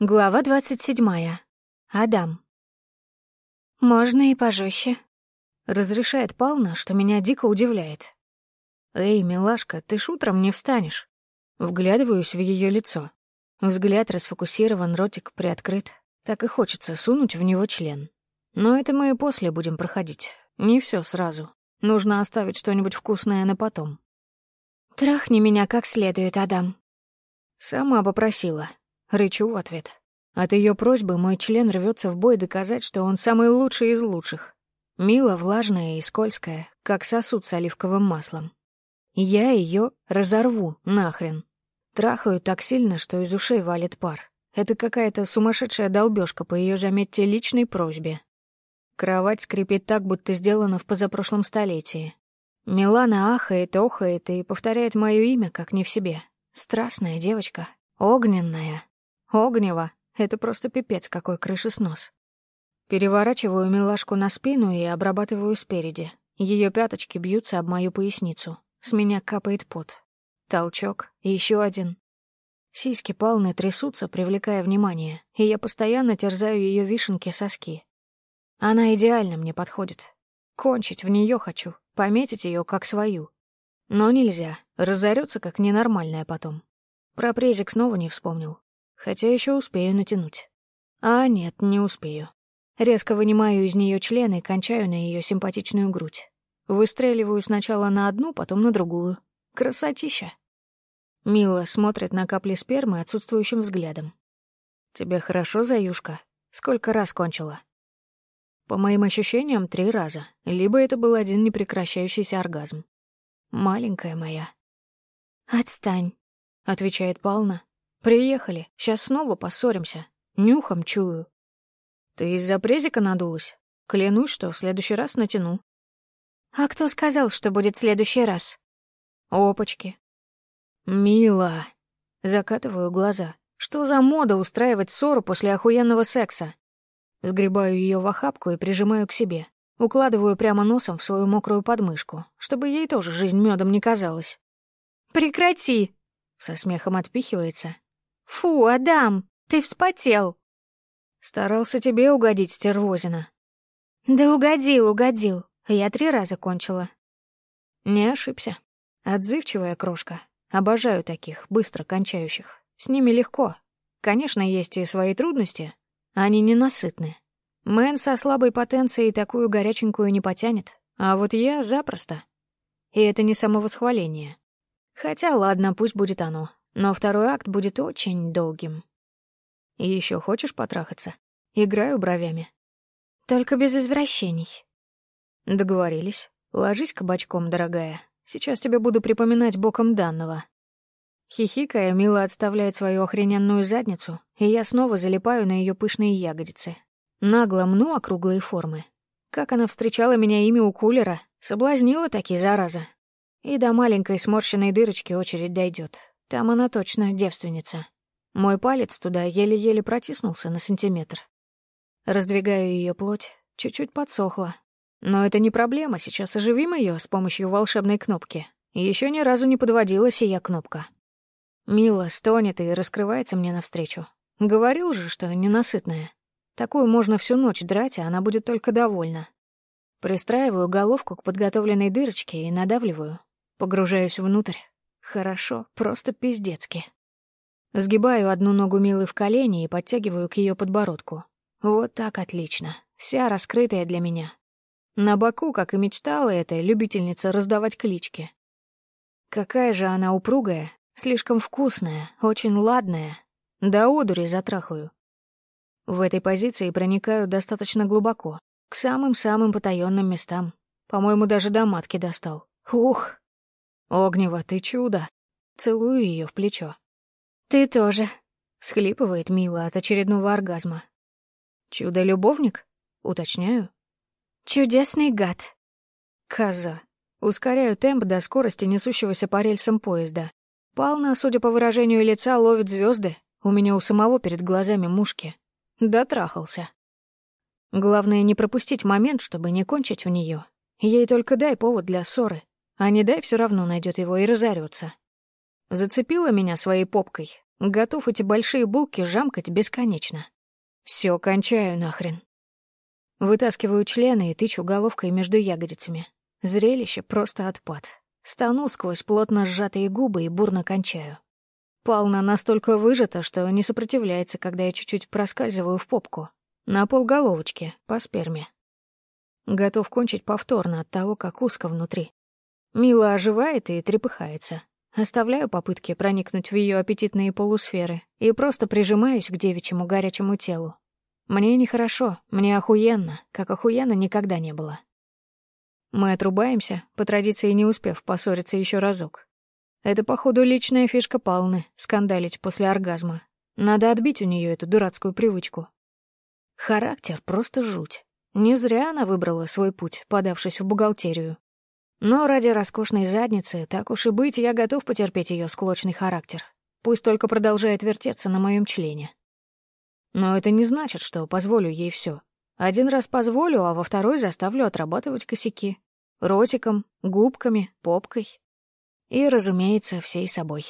Глава двадцать седьмая. Адам. «Можно и пожестче», — разрешает Пална, что меня дико удивляет. «Эй, милашка, ты ж утром не встанешь». Вглядываюсь в ее лицо. Взгляд расфокусирован, ротик приоткрыт. Так и хочется сунуть в него член. Но это мы и после будем проходить. Не все сразу. Нужно оставить что-нибудь вкусное на потом. «Трахни меня как следует, Адам». Сама попросила. Рычу в ответ. От ее просьбы мой член рвется в бой доказать, что он самый лучший из лучших. Мило, влажная и скользкая, как сосуд с оливковым маслом. Я ее разорву нахрен. Трахаю так сильно, что из ушей валит пар. Это какая-то сумасшедшая долбёжка по ее, заметьте, личной просьбе. Кровать скрипит так, будто сделана в позапрошлом столетии. Милана ахает, охает и повторяет мое имя, как не в себе. Страстная девочка. Огненная. Огнева. Это просто пипец какой крышеснос. Переворачиваю милашку на спину и обрабатываю спереди. Ее пяточки бьются об мою поясницу. С меня капает пот. Толчок, еще один. Сиськи полны трясутся, привлекая внимание, и я постоянно терзаю ее вишенки соски. Она идеально мне подходит. Кончить в нее хочу, пометить ее как свою. Но нельзя, разорется как ненормальная потом. Про презик снова не вспомнил. Хотя еще успею натянуть. А нет, не успею. Резко вынимаю из нее член и кончаю на ее симпатичную грудь. Выстреливаю сначала на одну, потом на другую. Красотища. Мила смотрит на капли спермы отсутствующим взглядом. «Тебе хорошо, Заюшка? Сколько раз кончила?» По моим ощущениям, три раза. Либо это был один непрекращающийся оргазм. «Маленькая моя». «Отстань», — отвечает Пална. «Приехали. Сейчас снова поссоримся. Нюхом чую». «Ты из-за презика надулась? Клянусь, что в следующий раз натяну». «А кто сказал, что будет в следующий раз?» «Опачки. «Мила!» Закатываю глаза. «Что за мода устраивать ссору после охуенного секса?» Сгребаю ее в охапку и прижимаю к себе. Укладываю прямо носом в свою мокрую подмышку, чтобы ей тоже жизнь медом не казалась. «Прекрати!» — со смехом отпихивается. «Фу, Адам, ты вспотел!» Старался тебе угодить, стервозина. Да угодил, угодил. Я три раза кончила. Не ошибся. Отзывчивая крошка. Обожаю таких, быстро кончающих. С ними легко. Конечно, есть и свои трудности. Они ненасытны. Мэн со слабой потенцией такую горяченькую не потянет, а вот я запросто. И это не самовосхваление. Хотя, ладно, пусть будет оно, но второй акт будет очень долгим. И еще хочешь потрахаться? Играю бровями. Только без извращений. Договорились. Ложись кабачком, дорогая. Сейчас тебе буду припоминать боком данного. Хихикая, Мила отставляет свою охрененную задницу, и я снова залипаю на ее пышные ягодицы. Нагло мну округлые формы. Как она встречала меня ими у кулера, соблазнила таки, зараза. И до маленькой сморщенной дырочки очередь дойдет. Там она точно девственница. Мой палец туда еле-еле протиснулся на сантиметр. Раздвигаю ее плоть, чуть-чуть подсохла, но это не проблема, сейчас оживим ее с помощью волшебной кнопки. Еще ни разу не подводила сия кнопка. Мила стонет и раскрывается мне навстречу. Говорил же, что ненасытная. Такую можно всю ночь драть, а она будет только довольна. Пристраиваю головку к подготовленной дырочке и надавливаю. Погружаюсь внутрь. Хорошо, просто пиздецки. Сгибаю одну ногу Милы в колени и подтягиваю к ее подбородку. Вот так отлично. Вся раскрытая для меня. На боку, как и мечтала эта любительница раздавать клички. Какая же она упругая, слишком вкусная, очень ладная. До одури затрахаю. В этой позиции проникаю достаточно глубоко, к самым-самым потаённым местам. По-моему, даже до матки достал. Ух! Огнева, ты чудо! Целую ее в плечо. «Ты тоже», — схлипывает Мила от очередного оргазма. «Чудо-любовник?» — уточняю. Чудесный гад. Коза. Ускоряю темп до скорости несущегося по рельсам поезда. Пална, судя по выражению лица, ловит звезды. У меня у самого перед глазами мушки. Дотрахался. Главное не пропустить момент, чтобы не кончить в нее. Ей только дай повод для ссоры, а не дай все равно найдет его и разорется. Зацепила меня своей попкой. Готов эти большие булки жамкать бесконечно. Все, кончаю нахрен. Вытаскиваю члены и тычу головкой между ягодицами. Зрелище просто отпад. Стану сквозь плотно сжатые губы и бурно кончаю. Пална настолько выжата, что не сопротивляется, когда я чуть-чуть проскальзываю в попку. На полголовочки, по сперме. Готов кончить повторно от того, как узко внутри. Мила оживает и трепыхается. Оставляю попытки проникнуть в ее аппетитные полусферы и просто прижимаюсь к девичьему горячему телу. Мне нехорошо, мне охуенно, как охуенно никогда не было. Мы отрубаемся, по традиции не успев поссориться еще разок. Это, походу, личная фишка Палны — скандалить после оргазма. Надо отбить у нее эту дурацкую привычку. Характер просто жуть. Не зря она выбрала свой путь, подавшись в бухгалтерию. Но ради роскошной задницы, так уж и быть, я готов потерпеть ее склочный характер. Пусть только продолжает вертеться на моем члене. Но это не значит, что позволю ей все. Один раз позволю, а во второй заставлю отрабатывать косяки. Ротиком, губками, попкой. И, разумеется, всей собой.